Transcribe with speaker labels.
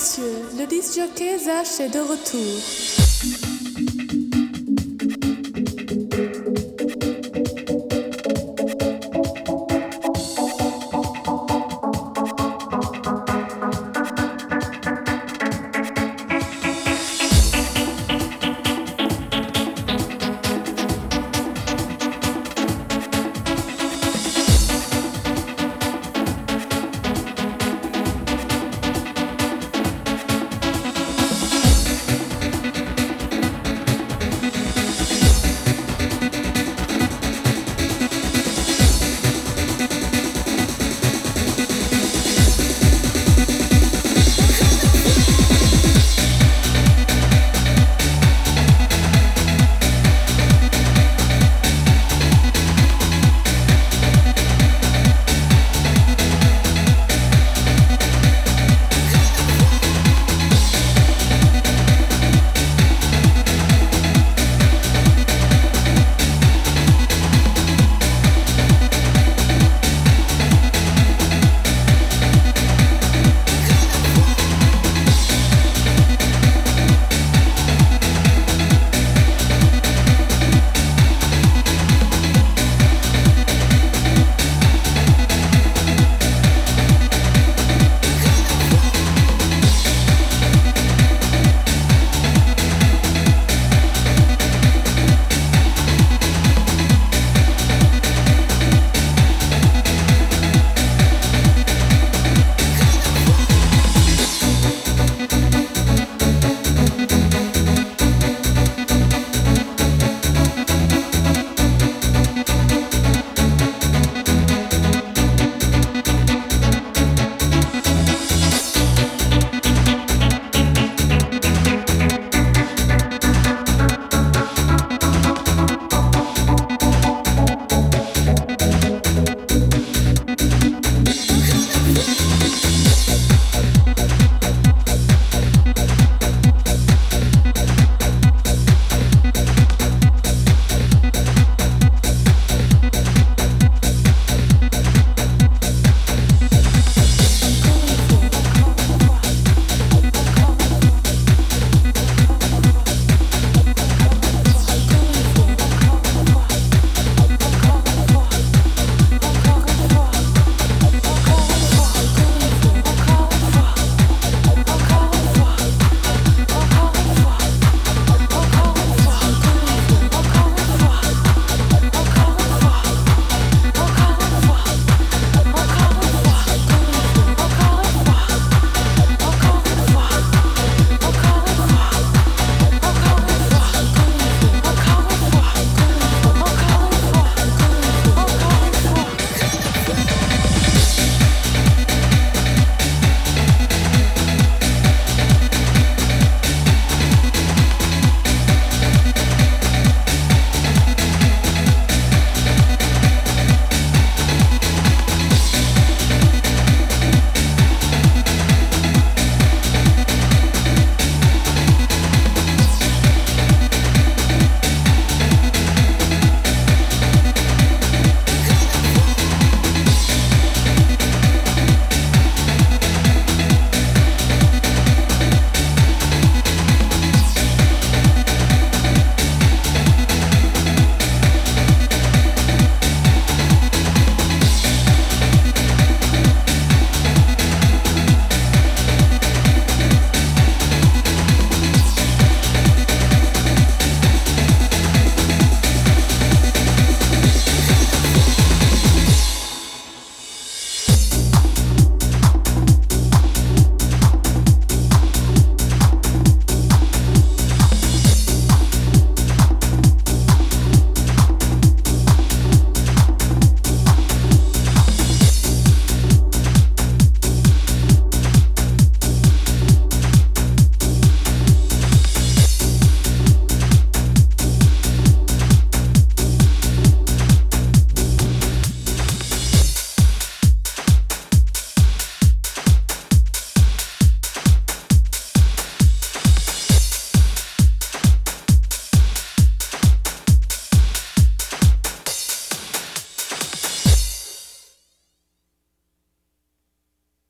Speaker 1: messieurs, le disjockey Zach est de retour.